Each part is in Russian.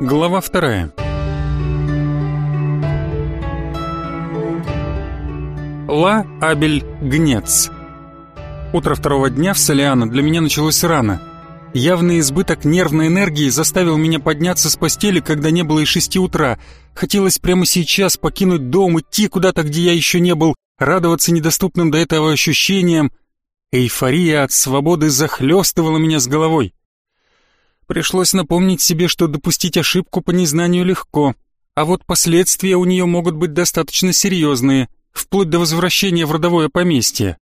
Глава вторая. Ла Абель Гнец. Утро второго дня в Солиано для меня началось рано. Явный избыток нервной энергии заставил меня подняться с постели, когда не было и шести утра. Хотелось прямо сейчас покинуть дом, идти куда-то, где я еще не был, радоваться недоступным до этого ощущениям. Эйфория от свободы захлестывала меня с головой. Пришлось напомнить себе, что допустить ошибку по незнанию легко, а вот последствия у нее могут быть достаточно серьезные, вплоть до возвращения в родовое поместье.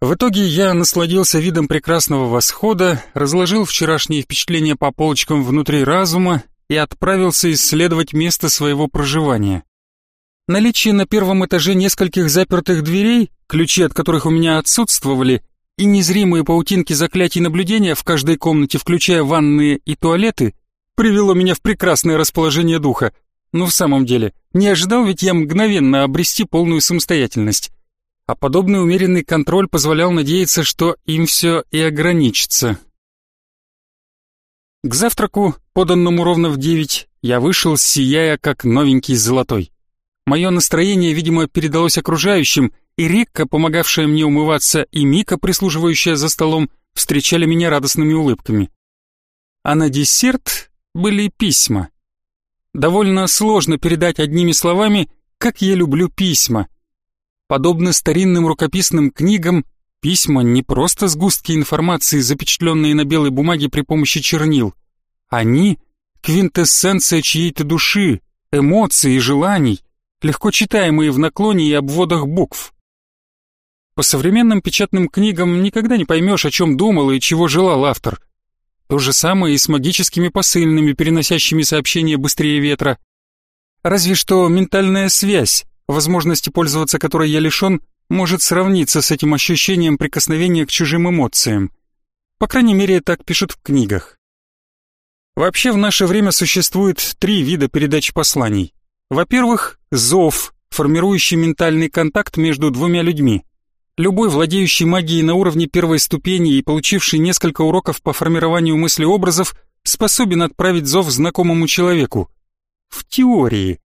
В итоге я насладился видом прекрасного восхода, разложил вчерашние впечатления по полочкам внутри разума и отправился исследовать место своего проживания. Наличие на первом этаже нескольких запертых дверей, ключи от которых у меня отсутствовали, и незримые паутинки заклятий наблюдения в каждой комнате, включая ванные и туалеты, привело меня в прекрасное расположение духа. Но в самом деле, не ожидал ведь я мгновенно обрести полную самостоятельность а подобный умеренный контроль позволял надеяться, что им все и ограничится. К завтраку, поданному ровно в девять, я вышел, сияя как новенький золотой. Мое настроение, видимо, передалось окружающим, и Рикка, помогавшая мне умываться, и Мика, прислуживающая за столом, встречали меня радостными улыбками. А на десерт были письма. Довольно сложно передать одними словами, как я люблю письма — Подобно старинным рукописным книгам, письма не просто сгустки информации, запечатленные на белой бумаге при помощи чернил. Они — квинтэссенция чьей-то души, эмоций и желаний, легко читаемые в наклоне и обводах букв. По современным печатным книгам никогда не поймешь, о чем думал и чего желал автор. То же самое и с магическими посыльными, переносящими сообщения быстрее ветра. Разве что ментальная связь, возможности пользоваться которой я лишен, может сравниться с этим ощущением прикосновения к чужим эмоциям. По крайней мере, так пишут в книгах. Вообще в наше время существует три вида передачи посланий. Во-первых, зов, формирующий ментальный контакт между двумя людьми. Любой владеющий магией на уровне первой ступени и получивший несколько уроков по формированию мыслеобразов способен отправить зов знакомому человеку. В теории.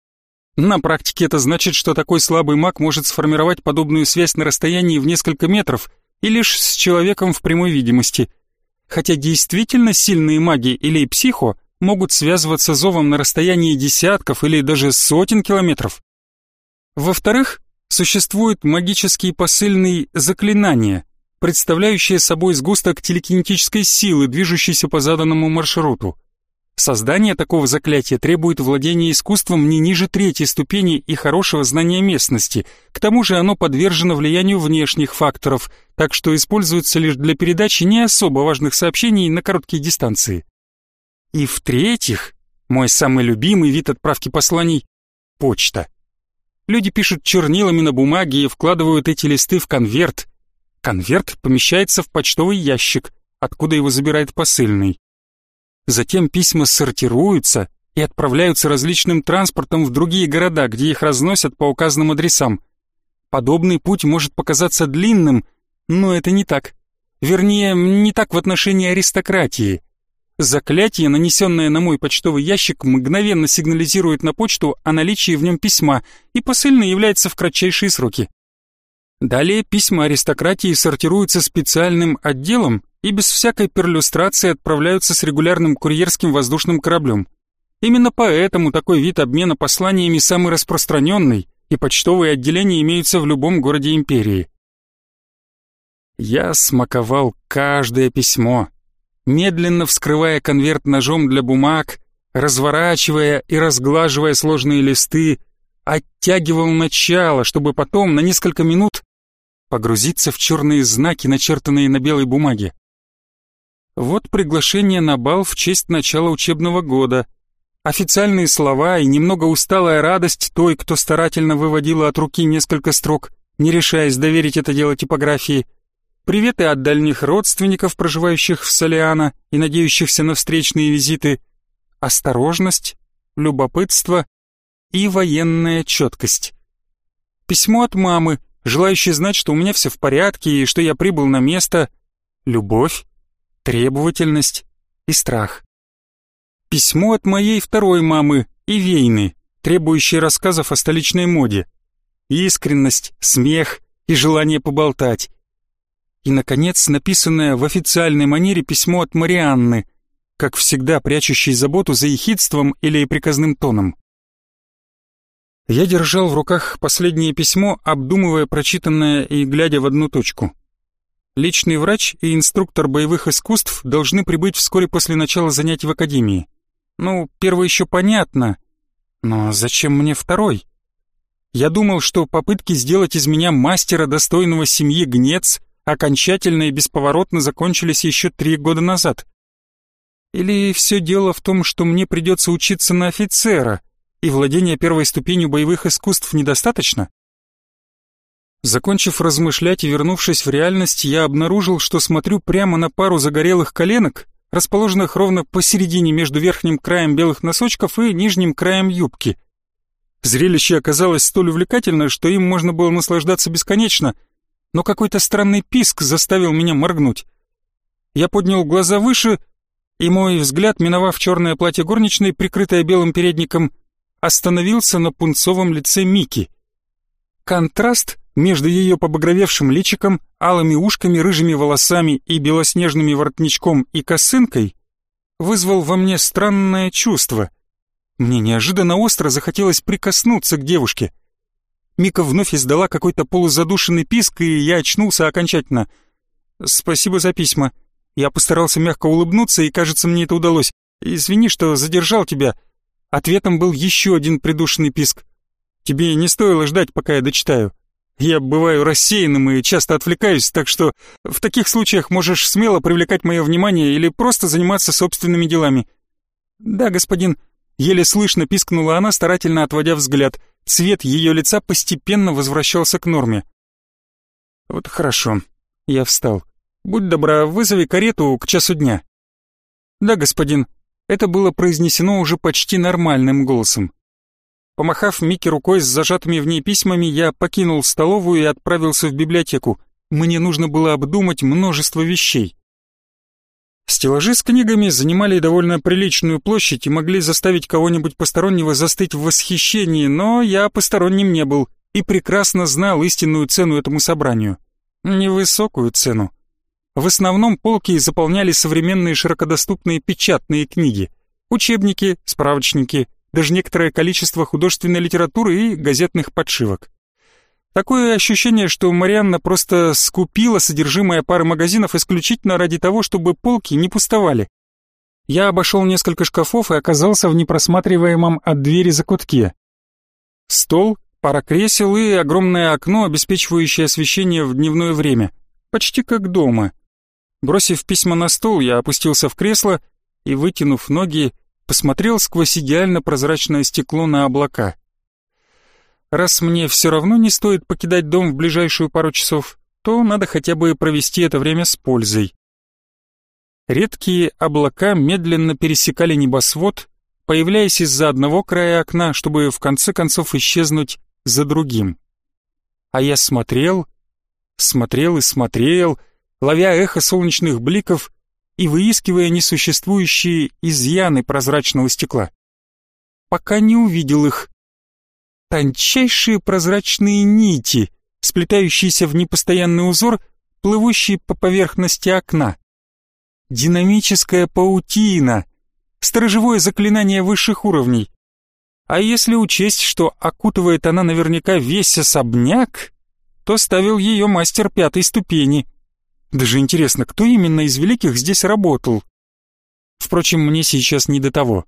На практике это значит, что такой слабый маг может сформировать подобную связь на расстоянии в несколько метров и лишь с человеком в прямой видимости. Хотя действительно сильные маги или психо могут связываться зовом на расстоянии десятков или даже сотен километров. Во-вторых, существуют магические посыльные заклинания, представляющие собой сгусток телекинетической силы, движущейся по заданному маршруту. Создание такого заклятия требует владения искусством не ниже третьей ступени и хорошего знания местности. К тому же оно подвержено влиянию внешних факторов, так что используется лишь для передачи не особо важных сообщений на короткие дистанции. И в-третьих, мой самый любимый вид отправки посланий — почта. Люди пишут чернилами на бумаге и вкладывают эти листы в конверт. Конверт помещается в почтовый ящик, откуда его забирает посыльный. Затем письма сортируются и отправляются различным транспортом в другие города, где их разносят по указанным адресам. Подобный путь может показаться длинным, но это не так. Вернее, не так в отношении аристократии. Заклятие, нанесенное на мой почтовый ящик, мгновенно сигнализирует на почту о наличии в нем письма, и посыльный является в кратчайшие сроки. Далее письма аристократии сортируются специальным отделом и без всякой перлюстрации отправляются с регулярным курьерским воздушным кораблем. Именно поэтому такой вид обмена посланиями самый распространенный, и почтовые отделения имеются в любом городе империи. Я смаковал каждое письмо, медленно вскрывая конверт ножом для бумаг, разворачивая и разглаживая сложные листы, оттягивал начало, чтобы потом на несколько минут погрузиться в черные знаки, начертанные на белой бумаге. Вот приглашение на бал в честь начала учебного года. Официальные слова и немного усталая радость той, кто старательно выводила от руки несколько строк, не решаясь доверить это дело типографии. Приветы от дальних родственников, проживающих в Солиано и надеющихся на встречные визиты. Осторожность, любопытство и военная четкость. Письмо от мамы, желающей знать, что у меня все в порядке и что я прибыл на место. Любовь, требовательность и страх. Письмо от моей второй мамы, Ивейны, требующее рассказов о столичной моде. Искренность, смех и желание поболтать. И, наконец, написанное в официальной манере письмо от Марианны, как всегда прячущей заботу за ехидством или приказным тоном. Я держал в руках последнее письмо, обдумывая прочитанное и глядя в одну точку. Личный врач и инструктор боевых искусств должны прибыть вскоре после начала занятий в академии. Ну, первый еще понятно, но зачем мне второй? Я думал, что попытки сделать из меня мастера достойного семьи гнец окончательно и бесповоротно закончились еще три года назад. Или все дело в том, что мне придется учиться на офицера — и владения первой ступенью боевых искусств недостаточно? Закончив размышлять и вернувшись в реальность, я обнаружил, что смотрю прямо на пару загорелых коленок, расположенных ровно посередине между верхним краем белых носочков и нижним краем юбки. Зрелище оказалось столь увлекательно, что им можно было наслаждаться бесконечно, но какой-то странный писк заставил меня моргнуть. Я поднял глаза выше, и мой взгляд, миновав черное платье горничной, прикрытое белым передником, остановился на пунцовом лице Мики. Контраст между ее побагровевшим личиком, алыми ушками, рыжими волосами и белоснежными воротничком и косынкой вызвал во мне странное чувство. Мне неожиданно остро захотелось прикоснуться к девушке. Мика вновь издала какой-то полузадушенный писк, и я очнулся окончательно. «Спасибо за письма. Я постарался мягко улыбнуться, и, кажется, мне это удалось. Извини, что задержал тебя. Ответом был еще один придушенный писк. «Тебе не стоило ждать, пока я дочитаю. Я бываю рассеянным и часто отвлекаюсь, так что в таких случаях можешь смело привлекать мое внимание или просто заниматься собственными делами». «Да, господин», — еле слышно пискнула она, старательно отводя взгляд. Цвет ее лица постепенно возвращался к норме. «Вот хорошо». Я встал. «Будь добра, вызови карету к часу дня». «Да, господин», это было произнесено уже почти нормальным голосом. Помахав Микки рукой с зажатыми в ней письмами, я покинул столовую и отправился в библиотеку. Мне нужно было обдумать множество вещей. Стеллажи с книгами занимали довольно приличную площадь и могли заставить кого-нибудь постороннего застыть в восхищении, но я посторонним не был и прекрасно знал истинную цену этому собранию. Невысокую цену. В основном полки заполняли современные широкодоступные печатные книги, учебники, справочники, даже некоторое количество художественной литературы и газетных подшивок. Такое ощущение, что Марианна просто скупила содержимое пары магазинов исключительно ради того, чтобы полки не пустовали. Я обошел несколько шкафов и оказался в непросматриваемом от двери закутке. Стол, пара кресел и огромное окно, обеспечивающее освещение в дневное время. Почти как дома. Бросив письма на стол, я опустился в кресло и, вытянув ноги, посмотрел сквозь идеально прозрачное стекло на облака. Раз мне все равно не стоит покидать дом в ближайшую пару часов, то надо хотя бы провести это время с пользой. Редкие облака медленно пересекали небосвод, появляясь из-за одного края окна, чтобы в конце концов исчезнуть за другим. А я смотрел, смотрел и смотрел, ловя эхо солнечных бликов и выискивая несуществующие изъяны прозрачного стекла. Пока не увидел их. Тончайшие прозрачные нити, сплетающиеся в непостоянный узор, плывущие по поверхности окна. Динамическая паутина, сторожевое заклинание высших уровней. А если учесть, что окутывает она наверняка весь особняк, то ставил ее мастер пятой ступени — даже интересно, кто именно из великих здесь работал? Впрочем, мне сейчас не до того.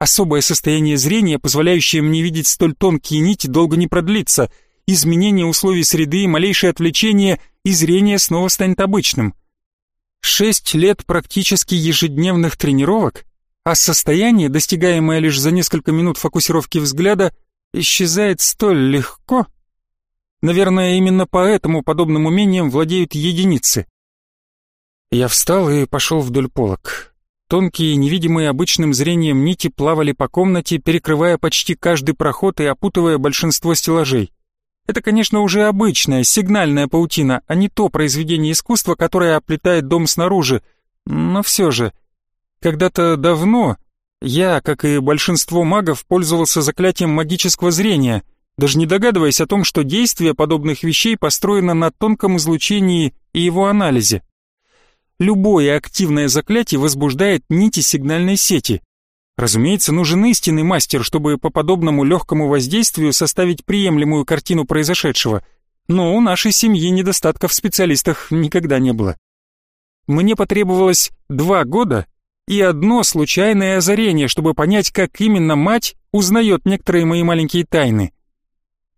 Особое состояние зрения, позволяющее мне видеть столь тонкие нити, долго не продлится. Изменение условий среды малейшее отвлечение, и зрение снова станет обычным. Шесть лет практически ежедневных тренировок, а состояние, достигаемое лишь за несколько минут фокусировки взгляда, исчезает столь легко, Наверное, именно поэтому подобным умением владеют единицы. Я встал и пошел вдоль полок. Тонкие, невидимые обычным зрением нити плавали по комнате, перекрывая почти каждый проход и опутывая большинство стеллажей. Это, конечно, уже обычная, сигнальная паутина, а не то произведение искусства, которое оплетает дом снаружи. Но все же, когда-то давно, Я, как и большинство магов, пользовался заклятием магического зрения, даже не догадываясь о том, что действие подобных вещей построено на тонком излучении и его анализе. Любое активное заклятие возбуждает нити сигнальной сети. Разумеется, нужен истинный мастер, чтобы по подобному легкому воздействию составить приемлемую картину произошедшего, но у нашей семьи недостатков в специалистах никогда не было. Мне потребовалось два года и одно случайное озарение, чтобы понять, как именно мать узнает некоторые мои маленькие тайны.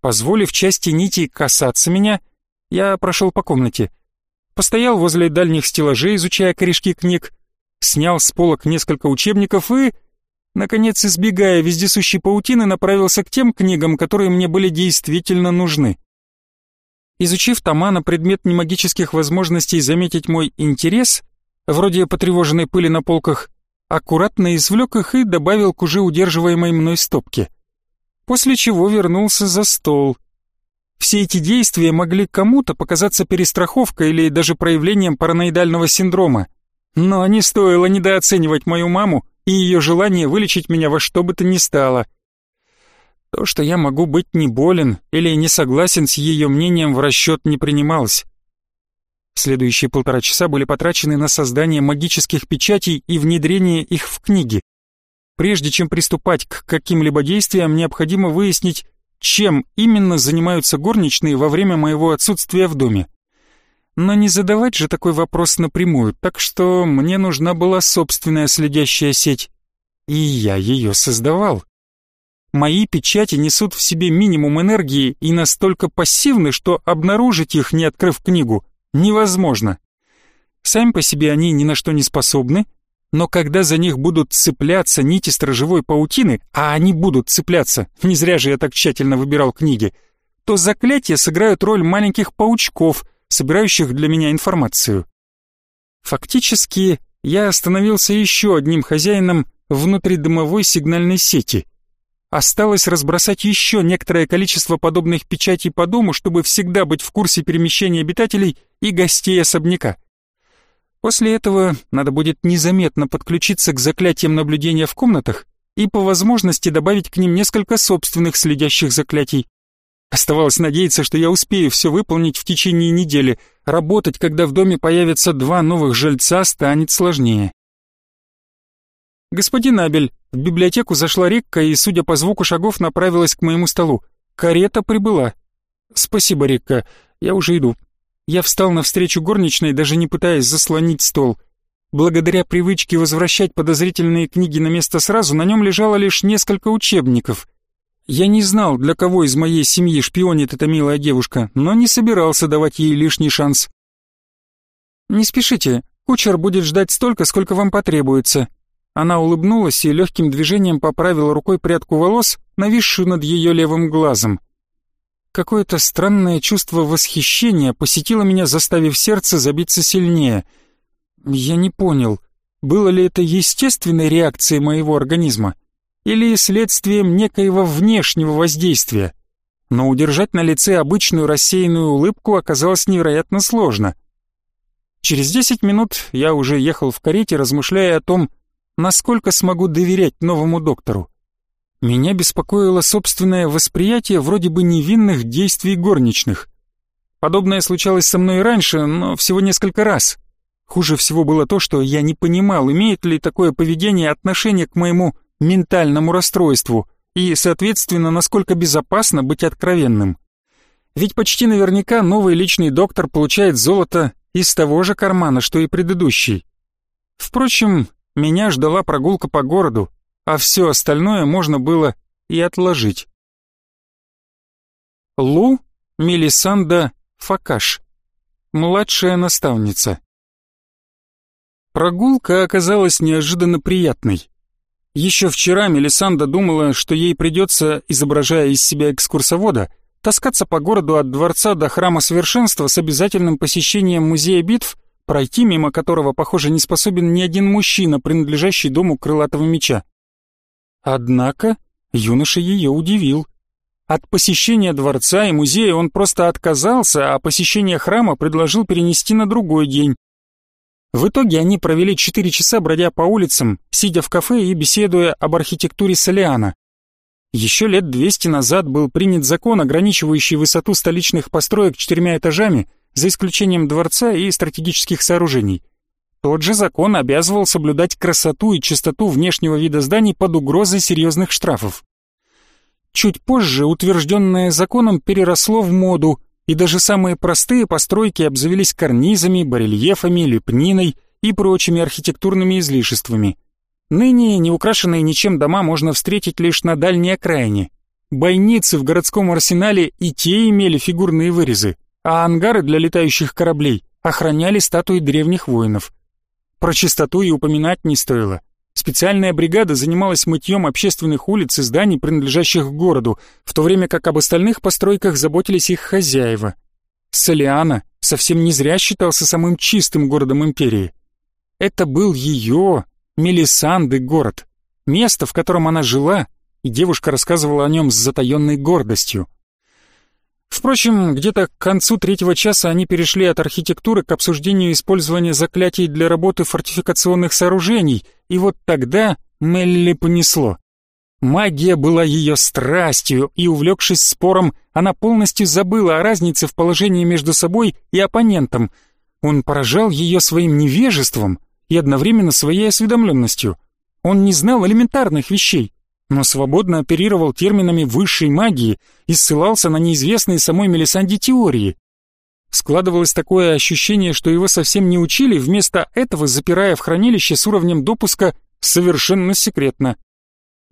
Позволив части нитей касаться меня, я прошел по комнате. Постоял возле дальних стеллажей, изучая корешки книг, снял с полок несколько учебников и, наконец, избегая вездесущей паутины, направился к тем книгам, которые мне были действительно нужны. Изучив тома на предмет немагических возможностей заметить мой интерес, вроде потревоженной пыли на полках, аккуратно извлек их и добавил к уже удерживаемой мной стопке. После чего вернулся за стол. Все эти действия могли кому-то показаться перестраховкой или даже проявлением параноидального синдрома, но не стоило недооценивать мою маму и ее желание вылечить меня во что бы то ни стало — то, что я могу быть не болен или не согласен с ее мнением, в расчет не принималось. Следующие полтора часа были потрачены на создание магических печатей и внедрение их в книги. Прежде чем приступать к каким-либо действиям, необходимо выяснить, чем именно занимаются горничные во время моего отсутствия в доме. Но не задавать же такой вопрос напрямую, так что мне нужна была собственная следящая сеть. И я ее создавал. Мои печати несут в себе минимум энергии и настолько пассивны, что обнаружить их, не открыв книгу, невозможно. Сами по себе они ни на что не способны, но когда за них будут цепляться нити стражевой паутины, а они будут цепляться, не зря же я так тщательно выбирал книги, то заклятия сыграют роль маленьких паучков, собирающих для меня информацию. Фактически, я становился еще одним хозяином внутридомовой сигнальной сети — Осталось разбросать еще некоторое количество подобных печатей по дому, чтобы всегда быть в курсе перемещения обитателей и гостей особняка. После этого надо будет незаметно подключиться к заклятиям наблюдения в комнатах и по возможности добавить к ним несколько собственных следящих заклятий. Оставалось надеяться, что я успею все выполнить в течение недели. Работать, когда в доме появятся два новых жильца, станет сложнее. «Господин Абель, в библиотеку зашла Рикка и, судя по звуку шагов, направилась к моему столу. Карета прибыла». «Спасибо, Рикка, я уже иду». Я встал навстречу горничной, даже не пытаясь заслонить стол. Благодаря привычке возвращать подозрительные книги на место сразу, на нем лежало лишь несколько учебников. Я не знал, для кого из моей семьи шпионит эта милая девушка, но не собирался давать ей лишний шанс. «Не спешите, кучер будет ждать столько, сколько вам потребуется», она улыбнулась и легким движением поправила рукой прядку волос, нависшую над ее левым глазом. Какое-то странное чувство восхищения посетило меня, заставив сердце забиться сильнее. Я не понял, было ли это естественной реакцией моего организма или следствием некоего внешнего воздействия. Но удержать на лице обычную рассеянную улыбку оказалось невероятно сложно. Через десять минут я уже ехал в карете, размышляя о том, насколько смогу доверять новому доктору. Меня беспокоило собственное восприятие вроде бы невинных действий горничных. Подобное случалось со мной раньше, но всего несколько раз. Хуже всего было то, что я не понимал, имеет ли такое поведение отношение к моему ментальному расстройству и, соответственно, насколько безопасно быть откровенным. Ведь почти наверняка новый личный доктор получает золото из того же кармана, что и предыдущий. Впрочем, меня ждала прогулка по городу, а все остальное можно было и отложить. Лу Мелисанда Факаш, младшая наставница. Прогулка оказалась неожиданно приятной. Еще вчера Мелисанда думала, что ей придется, изображая из себя экскурсовода, таскаться по городу от дворца до храма совершенства с обязательным посещением музея битв пройти мимо которого, похоже, не способен ни один мужчина, принадлежащий дому крылатого меча. Однако юноша ее удивил. От посещения дворца и музея он просто отказался, а посещение храма предложил перенести на другой день. В итоге они провели четыре часа, бродя по улицам, сидя в кафе и беседуя об архитектуре Солиана. Еще лет 200 назад был принят закон, ограничивающий высоту столичных построек четырьмя этажами, за исключением дворца и стратегических сооружений. Тот же закон обязывал соблюдать красоту и чистоту внешнего вида зданий под угрозой серьезных штрафов. Чуть позже утвержденное законом переросло в моду, и даже самые простые постройки обзавелись карнизами, барельефами, лепниной и прочими архитектурными излишествами. Ныне неукрашенные ничем дома можно встретить лишь на дальней окраине. Бойницы в городском арсенале и те имели фигурные вырезы, а ангары для летающих кораблей охраняли статуи древних воинов. Про чистоту и упоминать не стоило. Специальная бригада занималась мытьем общественных улиц и зданий, принадлежащих городу, в то время как об остальных постройках заботились их хозяева. Солиана совсем не зря считался самым чистым городом империи. Это был ее, Мелисанды город, место, в котором она жила, и девушка рассказывала о нем с затаенной гордостью. Впрочем, где-то к концу третьего часа они перешли от архитектуры к обсуждению использования заклятий для работы фортификационных сооружений, и вот тогда Мелли понесло. Магия была ее страстью, и, увлекшись спором, она полностью забыла о разнице в положении между собой и оппонентом. Он поражал ее своим невежеством, и одновременно своей осведомленностью. Он не знал элементарных вещей, но свободно оперировал терминами высшей магии и ссылался на неизвестные самой Мелисанде теории. Складывалось такое ощущение, что его совсем не учили, вместо этого запирая в хранилище с уровнем допуска совершенно секретно.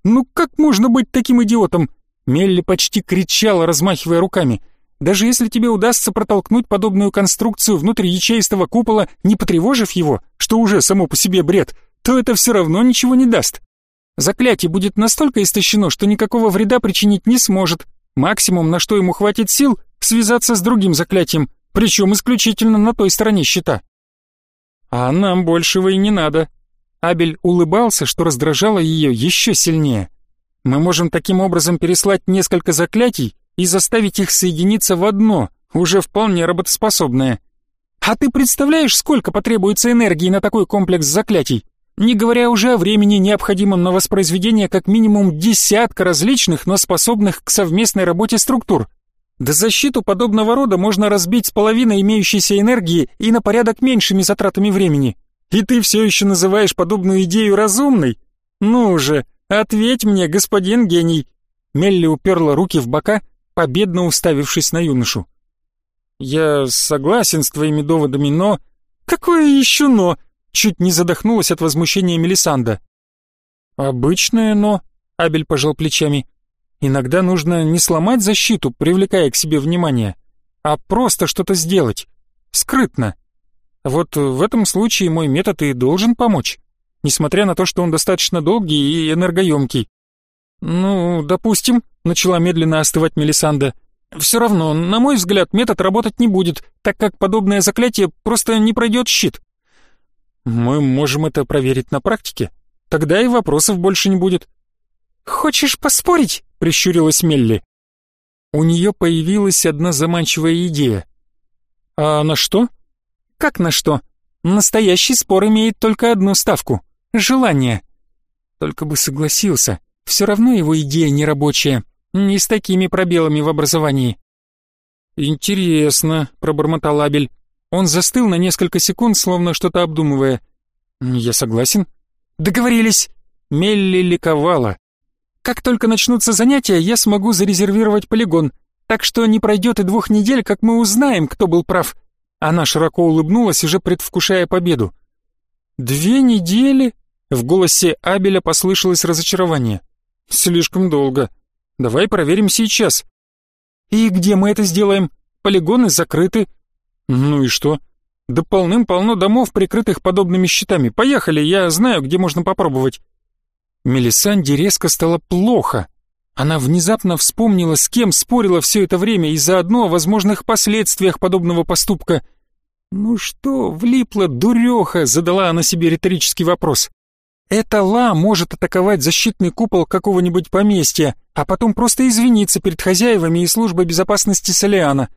«Ну как можно быть таким идиотом?» Мелли почти кричала, размахивая руками. Даже если тебе удастся протолкнуть подобную конструкцию внутрь ячеистого купола, не потревожив его, что уже само по себе бред, то это все равно ничего не даст. Заклятие будет настолько истощено, что никакого вреда причинить не сможет. Максимум, на что ему хватит сил, связаться с другим заклятием, причем исключительно на той стороне щита. А нам большего и не надо. Абель улыбался, что раздражало ее еще сильнее. Мы можем таким образом переслать несколько заклятий, и заставить их соединиться в одно, уже вполне работоспособное. А ты представляешь, сколько потребуется энергии на такой комплекс заклятий? Не говоря уже о времени, необходимом на воспроизведение как минимум десятка различных, но способных к совместной работе структур. Да защиту подобного рода можно разбить с половиной имеющейся энергии и на порядок меньшими затратами времени. И ты все еще называешь подобную идею разумной? Ну же, ответь мне, господин гений. Мелли уперла руки в бока победно уставившись на юношу. «Я согласен с твоими доводами, но...» «Какое еще «но»?» Чуть не задохнулась от возмущения Мелисанда. «Обычное «но», — Абель пожал плечами. «Иногда нужно не сломать защиту, привлекая к себе внимание, а просто что-то сделать. Скрытно. Вот в этом случае мой метод и должен помочь, несмотря на то, что он достаточно долгий и энергоемкий. «Ну, допустим», — начала медленно остывать Мелисанда. «Все равно, на мой взгляд, метод работать не будет, так как подобное заклятие просто не пройдет щит». «Мы можем это проверить на практике. Тогда и вопросов больше не будет». «Хочешь поспорить?» — прищурилась Мелли. У нее появилась одна заманчивая идея. «А на что?» «Как на что? Настоящий спор имеет только одну ставку — желание». Только бы согласился. Все равно его идея нерабочая, не с такими пробелами в образовании. «Интересно», — пробормотал Абель. Он застыл на несколько секунд, словно что-то обдумывая. «Я согласен». «Договорились». Мелли ликовала. «Как только начнутся занятия, я смогу зарезервировать полигон, так что не пройдет и двух недель, как мы узнаем, кто был прав». Она широко улыбнулась, уже предвкушая победу. «Две недели?» В голосе Абеля послышалось разочарование. Слишком долго. Давай проверим сейчас. И где мы это сделаем? Полигоны закрыты. Ну и что? Да полным-полно домов, прикрытых подобными щитами. Поехали, я знаю, где можно попробовать. Мелисанде резко стало плохо. Она внезапно вспомнила, с кем спорила все это время и заодно о возможных последствиях подобного поступка. «Ну что, влипла дуреха?» — задала она себе риторический вопрос. Эта ла может атаковать защитный купол какого-нибудь поместья, а потом просто извиниться перед хозяевами и службой безопасности Солиана.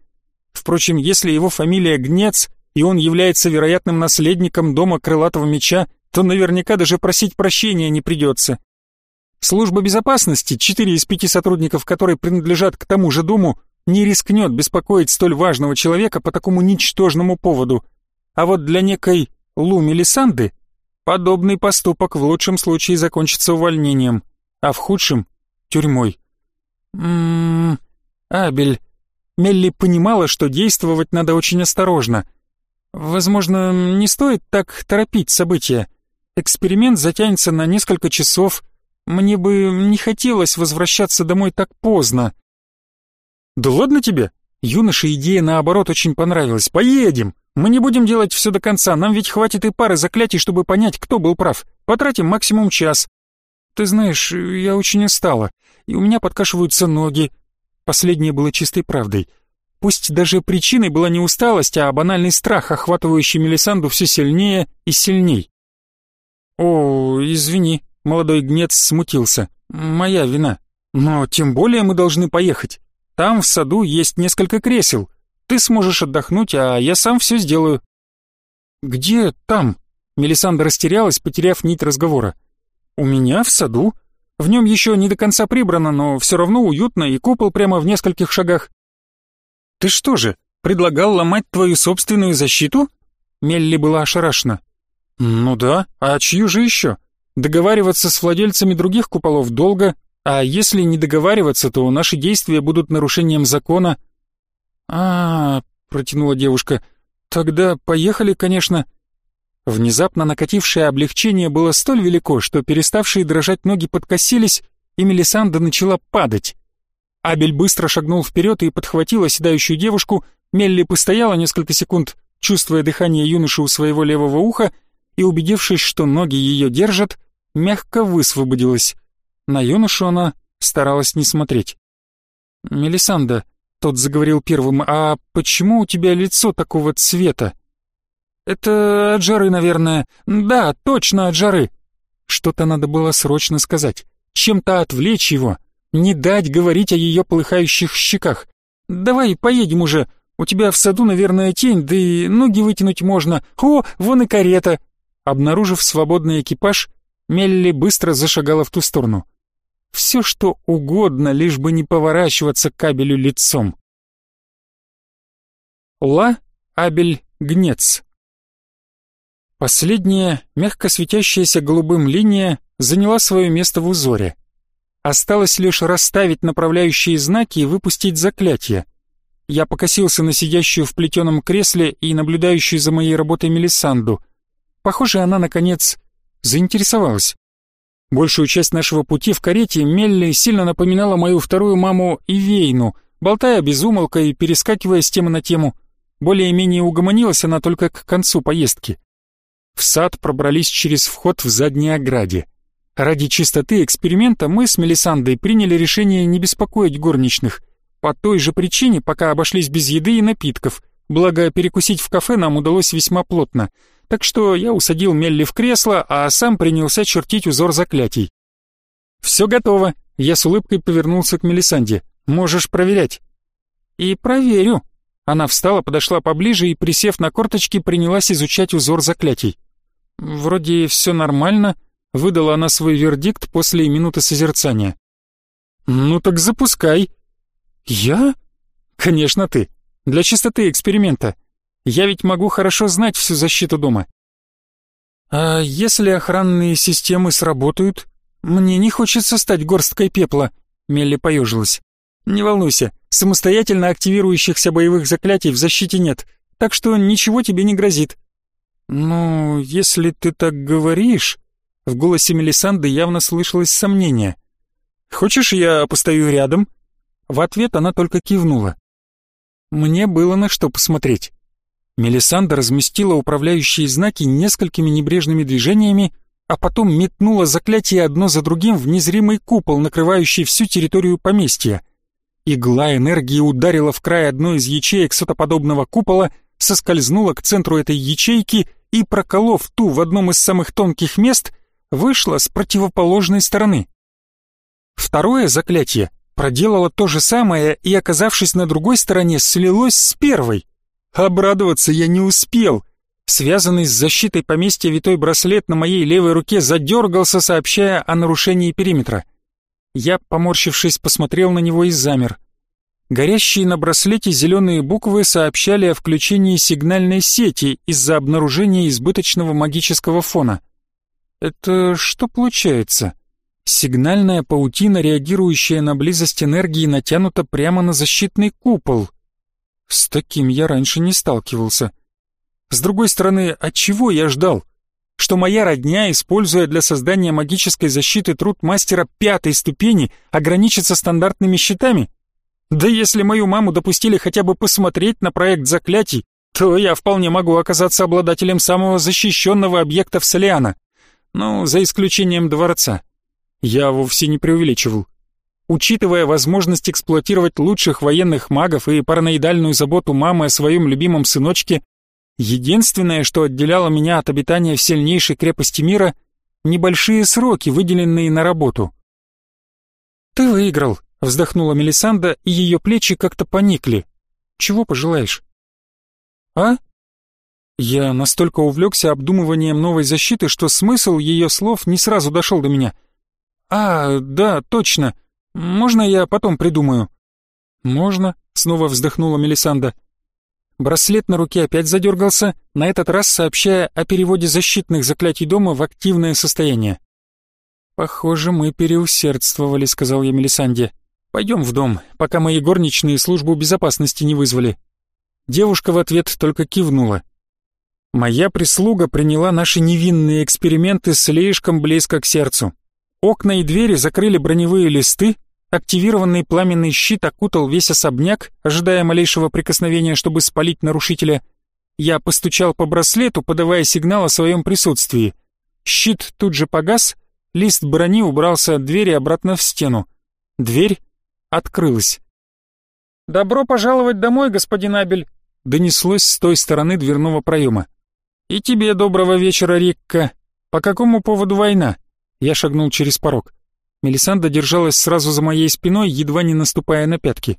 Впрочем, если его фамилия Гнец, и он является вероятным наследником дома крылатого меча, то наверняка даже просить прощения не придется. Служба безопасности, четыре из пяти сотрудников которой принадлежат к тому же дому, не рискнет беспокоить столь важного человека по такому ничтожному поводу. А вот для некой Лу Мелисанды подобный поступок в лучшем случае закончится увольнением, а в худшем — тюрьмой. Ммм, Абель. Мелли понимала, что действовать надо очень осторожно. Возможно, не стоит так торопить события. Эксперимент затянется на несколько часов. Мне бы не хотелось возвращаться домой так поздно. Да ладно тебе? Юноше идея наоборот очень понравилась. Поедем. Мы не будем делать все до конца. Нам ведь хватит и пары заклятий, чтобы понять, кто был прав. Потратим максимум час. Ты знаешь, я очень устала, и у меня подкашиваются ноги. Последнее было чистой правдой. Пусть даже причиной была не усталость, а банальный страх, охватывающий Мелисанду все сильнее и сильней. «О, извини», — молодой гнец смутился. «Моя вина. Но тем более мы должны поехать. Там в саду есть несколько кресел. Ты сможешь отдохнуть, а я сам все сделаю». «Где там?» Мелисанда растерялась, потеряв нить разговора. «У меня в саду. В нем еще не до конца прибрано, но все равно уютно, и купол прямо в нескольких шагах». «Ты что же, предлагал ломать твою собственную защиту?» Мелли была ошарашена. «Ну да, а чью же еще? Договариваться с владельцами других куполов долго, а если не договариваться, то наши действия будут нарушением закона». «А, -а, -а протянула девушка, — тогда поехали, конечно». Внезапно накатившее облегчение было столь велико, что переставшие дрожать ноги подкосились, и Мелисанда начала падать. Абель быстро шагнул вперед и подхватил оседающую девушку, Мелли постояла несколько секунд, чувствуя дыхание юноши у своего левого уха, и, убедившись, что ноги ее держат, мягко высвободилась. На юношу она старалась не смотреть. «Мелисанда», — тот заговорил первым, — «а почему у тебя лицо такого цвета?» «Это от жары, наверное. Да, точно от жары». Что-то надо было срочно сказать, чем-то отвлечь его, не дать говорить о ее полыхающих щеках. «Давай поедем уже, у тебя в саду, наверное, тень, да и ноги вытянуть можно. О, вон и карета!» Обнаружив свободный экипаж, Мелли быстро зашагала в ту сторону. Все что угодно, лишь бы не поворачиваться к кабелю лицом. Ла Абель Гнец Последняя, мягко светящаяся голубым линия заняла свое место в узоре. Осталось лишь расставить направляющие знаки и выпустить заклятие. Я покосился на сидящую в плетеном кресле и наблюдающую за моей работой Мелисанду — Похоже, она, наконец, заинтересовалась. Большую часть нашего пути в карете Мелли сильно напоминала мою вторую маму Ивейну, болтая без умолка и перескакивая с темы на тему. Более-менее угомонилась она только к концу поездки. В сад пробрались через вход в задней ограде. Ради чистоты эксперимента мы с Мелисандой приняли решение не беспокоить горничных. По той же причине, пока обошлись без еды и напитков. Благо, перекусить в кафе нам удалось весьма плотно — так что я усадил Мелли в кресло, а сам принялся чертить узор заклятий. «Все готово», — я с улыбкой повернулся к Мелисанде. «Можешь проверять». «И проверю». Она встала, подошла поближе и, присев на корточки, принялась изучать узор заклятий. «Вроде все нормально», — выдала она свой вердикт после минуты созерцания. «Ну так запускай». «Я?» «Конечно ты. Для чистоты эксперимента. Я ведь могу хорошо знать всю защиту дома. А если охранные системы сработают? Мне не хочется стать горсткой пепла, Мелли поежилась. Не волнуйся, самостоятельно активирующихся боевых заклятий в защите нет, так что ничего тебе не грозит. Ну, если ты так говоришь, в голосе Мелисанды явно слышалось сомнение. Хочешь, я постою рядом? В ответ она только кивнула. Мне было на что посмотреть. Мелисанда разместила управляющие знаки несколькими небрежными движениями, а потом метнула заклятие одно за другим в незримый купол, накрывающий всю территорию поместья. Игла энергии ударила в край одной из ячеек сотоподобного купола, соскользнула к центру этой ячейки и, проколов ту в одном из самых тонких мест, вышла с противоположной стороны. Второе заклятие проделало то же самое и, оказавшись на другой стороне, слилось с первой — Обрадоваться я не успел. Связанный с защитой поместья витой браслет на моей левой руке задергался, сообщая о нарушении периметра. Я, поморщившись, посмотрел на него и замер. Горящие на браслете зеленые буквы сообщали о включении сигнальной сети из-за обнаружения избыточного магического фона. Это что получается? Сигнальная паутина, реагирующая на близость энергии, натянута прямо на защитный купол. С таким я раньше не сталкивался. С другой стороны, от чего я ждал? Что моя родня, используя для создания магической защиты труд мастера пятой ступени, ограничится стандартными щитами? Да если мою маму допустили хотя бы посмотреть на проект заклятий, то я вполне могу оказаться обладателем самого защищенного объекта в Солиана. Ну, за исключением дворца. Я вовсе не преувеличивал. Учитывая возможность эксплуатировать лучших военных магов и параноидальную заботу мамы о своем любимом сыночке, единственное, что отделяло меня от обитания в сильнейшей крепости мира, небольшие сроки, выделенные на работу. «Ты выиграл», — вздохнула Мелисанда, и ее плечи как-то поникли. «Чего пожелаешь?» «А?» Я настолько увлекся обдумыванием новой защиты, что смысл ее слов не сразу дошел до меня — «А, да, точно. Можно я потом придумаю?» «Можно», — снова вздохнула Мелисанда. Браслет на руке опять задергался, на этот раз сообщая о переводе защитных заклятий дома в активное состояние. «Похоже, мы переусердствовали», — сказал я Мелисанде. «Пойдем в дом, пока мои горничные службу безопасности не вызвали». Девушка в ответ только кивнула. Моя прислуга приняла наши невинные эксперименты слишком близко к сердцу. Окна и двери закрыли броневые листы, активированный пламенный щит окутал весь особняк, ожидая малейшего прикосновения, чтобы спалить нарушителя. Я постучал по браслету, подавая сигнал о своем присутствии. Щит тут же погас, лист брони убрался от двери обратно в стену. Дверь открылась. «Добро пожаловать домой, господин Абель», — донеслось с той стороны дверного проема. «И тебе доброго вечера, Рикка. По какому поводу война?» Я шагнул через порог. Мелисанда держалась сразу за моей спиной, едва не наступая на пятки.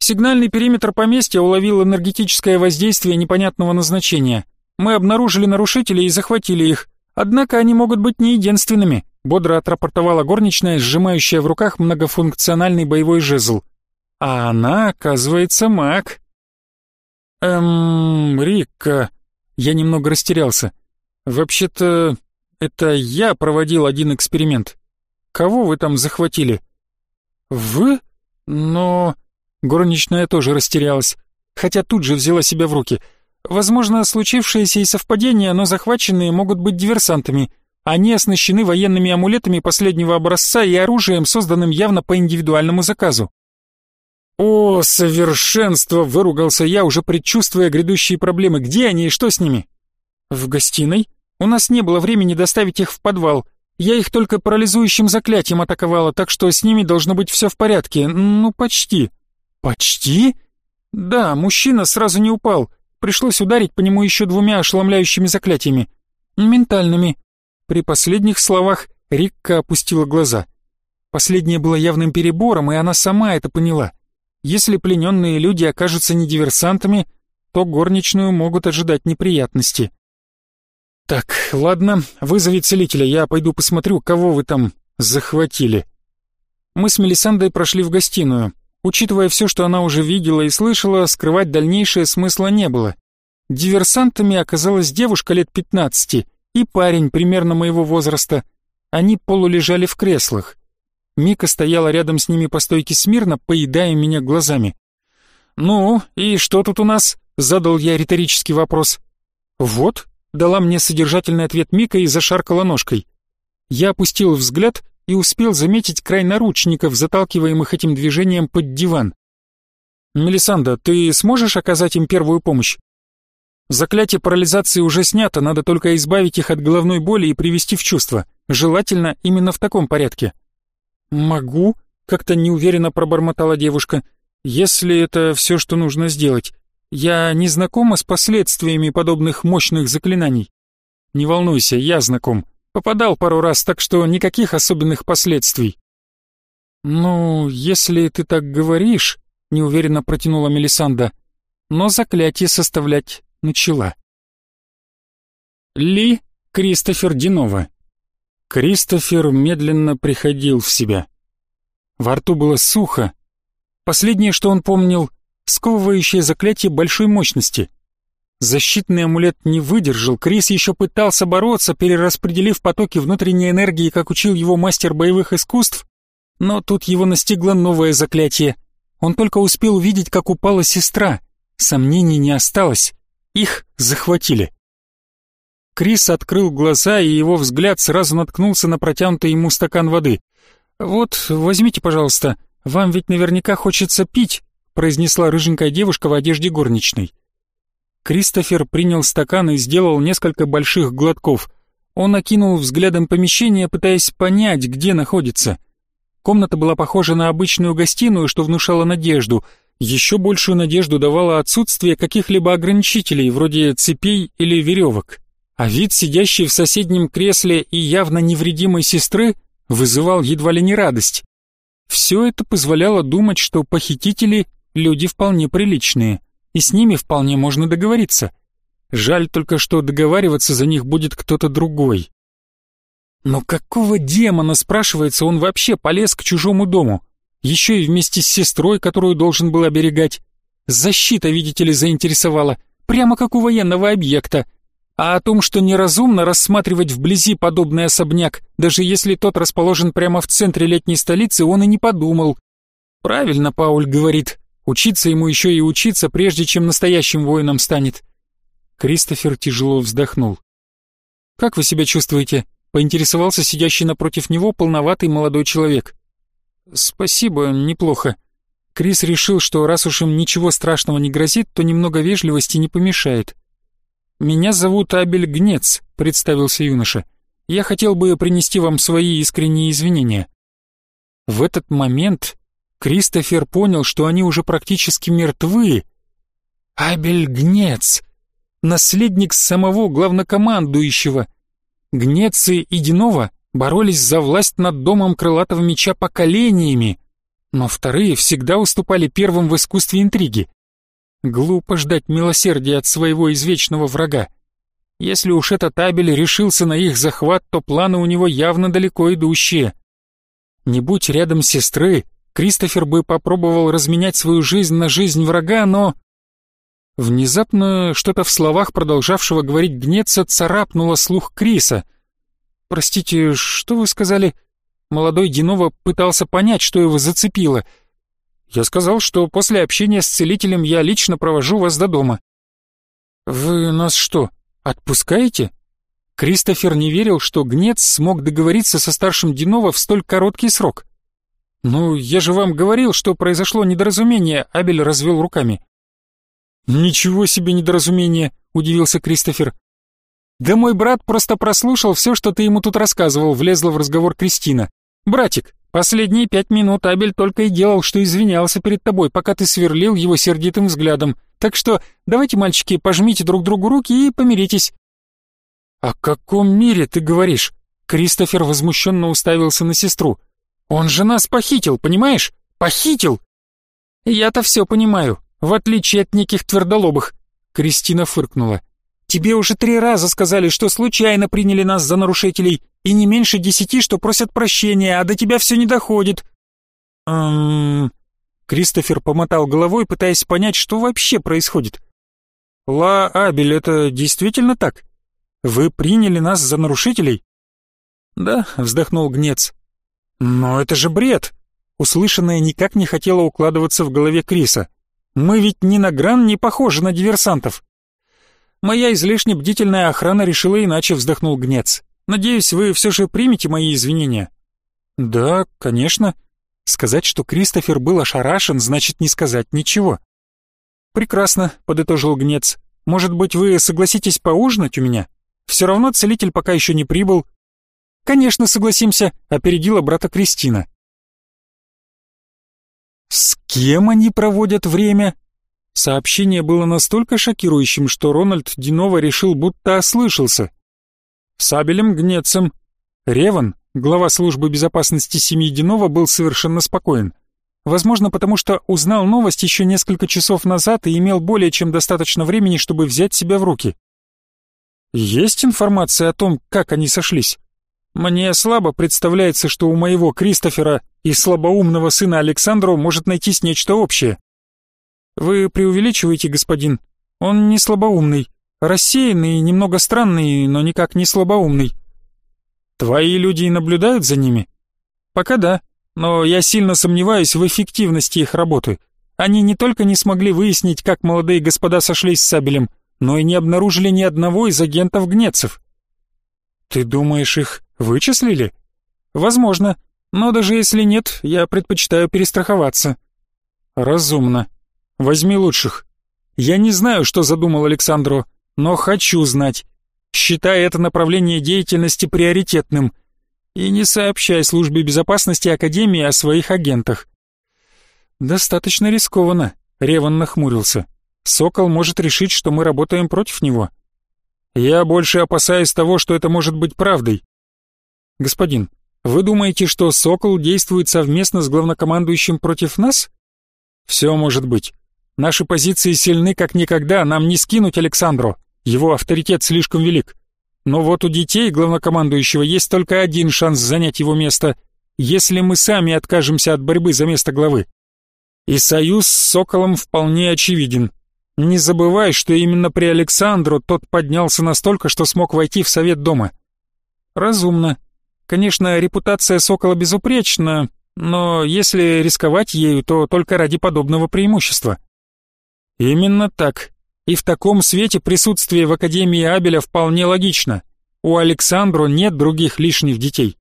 Сигнальный периметр поместья уловил энергетическое воздействие непонятного назначения. Мы обнаружили нарушителей и захватили их. Однако они могут быть не единственными, бодро отрапортовала горничная, сжимающая в руках многофункциональный боевой жезл. А она, оказывается, маг. Эм, Рикка, я немного растерялся. Вообще-то, это я проводил один эксперимент. Кого вы там захватили? Вы? Но... Горничная тоже растерялась, хотя тут же взяла себя в руки. Возможно, случившееся и совпадение, но захваченные могут быть диверсантами. Они оснащены военными амулетами последнего образца и оружием, созданным явно по индивидуальному заказу. «О, совершенство!» — выругался я, уже предчувствуя грядущие проблемы. «Где они и что с ними?» «В гостиной. У нас не было времени доставить их в подвал. Я их только парализующим заклятием атаковала, так что с ними должно быть все в порядке. Ну, почти. Почти? Да, мужчина сразу не упал. Пришлось ударить по нему еще двумя ошеломляющими заклятиями. Ментальными. При последних словах Рикка опустила глаза. Последнее было явным перебором, и она сама это поняла. Если плененные люди окажутся не диверсантами, то горничную могут ожидать неприятности. «Так, ладно, вызови целителя, я пойду посмотрю, кого вы там захватили». Мы с Мелисандой прошли в гостиную. Учитывая все, что она уже видела и слышала, скрывать дальнейшее смысла не было. Диверсантами оказалась девушка лет пятнадцати и парень примерно моего возраста. Они полулежали в креслах. Мика стояла рядом с ними по стойке смирно, поедая меня глазами. «Ну, и что тут у нас?» — задал я риторический вопрос. «Вот, дала мне содержательный ответ Мика и зашаркала ножкой. Я опустил взгляд и успел заметить край наручников, заталкиваемых этим движением под диван. «Мелисанда, ты сможешь оказать им первую помощь?» «Заклятие парализации уже снято, надо только избавить их от головной боли и привести в чувство. Желательно именно в таком порядке». «Могу», — как-то неуверенно пробормотала девушка, «если это все, что нужно сделать. Я не знакома с последствиями подобных мощных заклинаний. Не волнуйся, я знаком. Попадал пару раз, так что никаких особенных последствий. Ну, если ты так говоришь, неуверенно протянула Мелисанда. но заклятие составлять начала. Ли Кристофер Динова. Кристофер медленно приходил в себя. Во рту было сухо. Последнее, что он помнил, сковывающее заклятие большой мощности. Защитный амулет не выдержал, Крис еще пытался бороться, перераспределив потоки внутренней энергии, как учил его мастер боевых искусств, но тут его настигло новое заклятие. Он только успел увидеть, как упала сестра. Сомнений не осталось. Их захватили. Крис открыл глаза, и его взгляд сразу наткнулся на протянутый ему стакан воды. «Вот, возьмите, пожалуйста, вам ведь наверняка хочется пить», произнесла рыженькая девушка в одежде горничной. Кристофер принял стакан и сделал несколько больших глотков. Он окинул взглядом помещение, пытаясь понять, где находится. Комната была похожа на обычную гостиную, что внушало надежду. Еще большую надежду давало отсутствие каких-либо ограничителей, вроде цепей или веревок. А вид сидящей в соседнем кресле и явно невредимой сестры вызывал едва ли не радость. Все это позволяло думать, что похитители — люди вполне приличные, и с ними вполне можно договориться. Жаль только, что договариваться за них будет кто-то другой. Но какого демона, спрашивается, он вообще полез к чужому дому? Еще и вместе с сестрой, которую должен был оберегать. Защита, видите ли, заинтересовала. Прямо как у военного объекта. А о том, что неразумно рассматривать вблизи подобный особняк, даже если тот расположен прямо в центре летней столицы, он и не подумал. Правильно Пауль говорит, учиться ему еще и учиться, прежде чем настоящим воином станет. Кристофер тяжело вздохнул. «Как вы себя чувствуете?» — поинтересовался сидящий напротив него полноватый молодой человек. «Спасибо, неплохо». Крис решил, что раз уж им ничего страшного не грозит, то немного вежливости не помешает. «Меня зовут Абель Гнец», — представился юноша. «Я хотел бы принести вам свои искренние извинения». В этот момент Кристофер понял, что они уже практически мертвы. Абель Гнец, наследник самого главнокомандующего. Гнецы и Динова боролись за власть над домом крылатого меча поколениями, но вторые всегда уступали первым в искусстве интриги. Глупо ждать милосердия от своего извечного врага. Если уж этот Абель решился на их захват, то планы у него явно далеко идущие. Не будь рядом сестры, Кристофер бы попробовал разменять свою жизнь на жизнь врага, но... Внезапно что-то в словах продолжавшего говорить Гнеца царапнуло слух Криса. «Простите, что вы сказали?» Молодой Динова пытался понять, что его зацепило — я сказал, что после общения с целителем я лично провожу вас до дома. Вы нас что, отпускаете? Кристофер не верил, что Гнец смог договориться со старшим Динова в столь короткий срок. «Ну, я же вам говорил, что произошло недоразумение», — Абель развел руками. «Ничего себе недоразумение», — удивился Кристофер. «Да мой брат просто прослушал все, что ты ему тут рассказывал», — влезла в разговор Кристина. «Братик, Последние пять минут Абель только и делал, что извинялся перед тобой, пока ты сверлил его сердитым взглядом. Так что давайте, мальчики, пожмите друг другу руки и помиритесь». «О каком мире ты говоришь?» Кристофер возмущенно уставился на сестру. «Он же нас похитил, понимаешь? Похитил!» «Я-то все понимаю, в отличие от неких твердолобых», — Кристина фыркнула. «Тебе уже три раза сказали, что случайно приняли нас за нарушителей и не меньше десяти, что просят прощения, а до тебя все не доходит». «Эм...» Кристофер помотал головой, пытаясь понять, что вообще происходит. «Ла Абель, это действительно так? Вы приняли нас за нарушителей?» «Да», — вздохнул Гнец. «Но это же бред!» Услышанное никак не хотело укладываться в голове Криса. «Мы ведь ни на гран не похожи на диверсантов». «Моя излишне бдительная охрана решила иначе», — вздохнул Гнец. Надеюсь, вы все же примете мои извинения». «Да, конечно». Сказать, что Кристофер был ошарашен, значит не сказать ничего. «Прекрасно», — подытожил Гнец. «Может быть, вы согласитесь поужинать у меня? Все равно целитель пока еще не прибыл». «Конечно, согласимся», — опередила брата Кристина. С кем они проводят время? Сообщение было настолько шокирующим, что Рональд Динова решил, будто ослышался. Сабелем Гнецем. Реван, глава службы безопасности семьи Динова, был совершенно спокоен. Возможно, потому что узнал новость еще несколько часов назад и имел более чем достаточно времени, чтобы взять себя в руки. Есть информация о том, как они сошлись? Мне слабо представляется, что у моего Кристофера и слабоумного сына Александру может найтись нечто общее. Вы преувеличиваете, господин. Он не слабоумный, рассеянный, немного странный, но никак не слабоумный. Твои люди наблюдают за ними? Пока да но я сильно сомневаюсь в эффективности их работы. Они не только не смогли выяснить, как молодые господа сошлись с Сабелем, но и не обнаружили ни одного из агентов Гнецев. Ты думаешь, их вычислили? Возможно, но даже если нет, я предпочитаю перестраховаться. Разумно. Возьми лучших. Я не знаю, что задумал Александру, но хочу знать. Считай это направление деятельности приоритетным — и не сообщай службе безопасности Академии о своих агентах. Достаточно рискованно, Реван нахмурился. Сокол может решить, что мы работаем против него. Я больше опасаюсь того, что это может быть правдой. Господин, вы думаете, что Сокол действует совместно с главнокомандующим против нас? Все может быть. Наши позиции сильны как никогда, нам не скинуть Александру. Его авторитет слишком велик. Но вот у детей главнокомандующего есть только один шанс занять его место, если мы сами откажемся от борьбы за место главы. И союз с Соколом вполне очевиден. Не забывай, что именно при Александру тот поднялся настолько, что смог войти в совет дома. Разумно. Конечно, репутация Сокола безупречна, но если рисковать ею, то только ради подобного преимущества. Именно так. И в таком свете присутствие в Академии Абеля вполне логично. У Александру нет других лишних детей.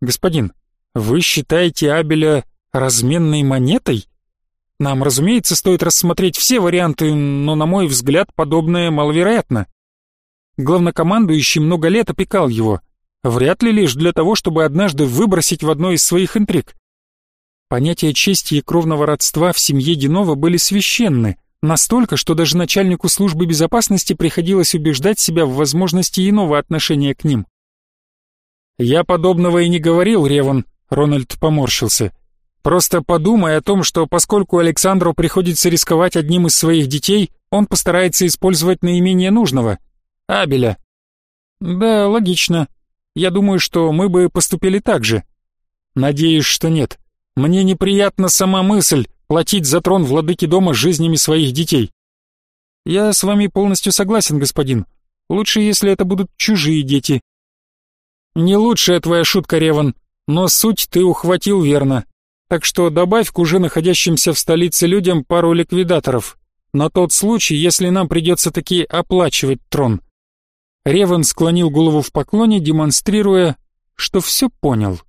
Господин, вы считаете Абеля разменной монетой? Нам, разумеется, стоит рассмотреть все варианты, но, на мой взгляд, подобное маловероятно. Главнокомандующий много лет опекал его, вряд ли лишь для того, чтобы однажды выбросить в одной из своих интриг. Понятия чести и кровного родства в семье Динова были священны, Настолько, что даже начальнику службы безопасности приходилось убеждать себя в возможности иного отношения к ним. «Я подобного и не говорил, Реван», — Рональд поморщился. «Просто подумай о том, что поскольку Александру приходится рисковать одним из своих детей, он постарается использовать наименее нужного — Абеля». «Да, логично. Я думаю, что мы бы поступили так же». «Надеюсь, что нет. Мне неприятна сама мысль, платить за трон владыки дома жизнями своих детей. Я с вами полностью согласен, господин. Лучше, если это будут чужие дети. Не лучшая твоя шутка, Реван, но суть ты ухватил верно. Так что добавь к уже находящимся в столице людям пару ликвидаторов, на тот случай, если нам придется таки оплачивать трон. Реван склонил голову в поклоне, демонстрируя, что все понял.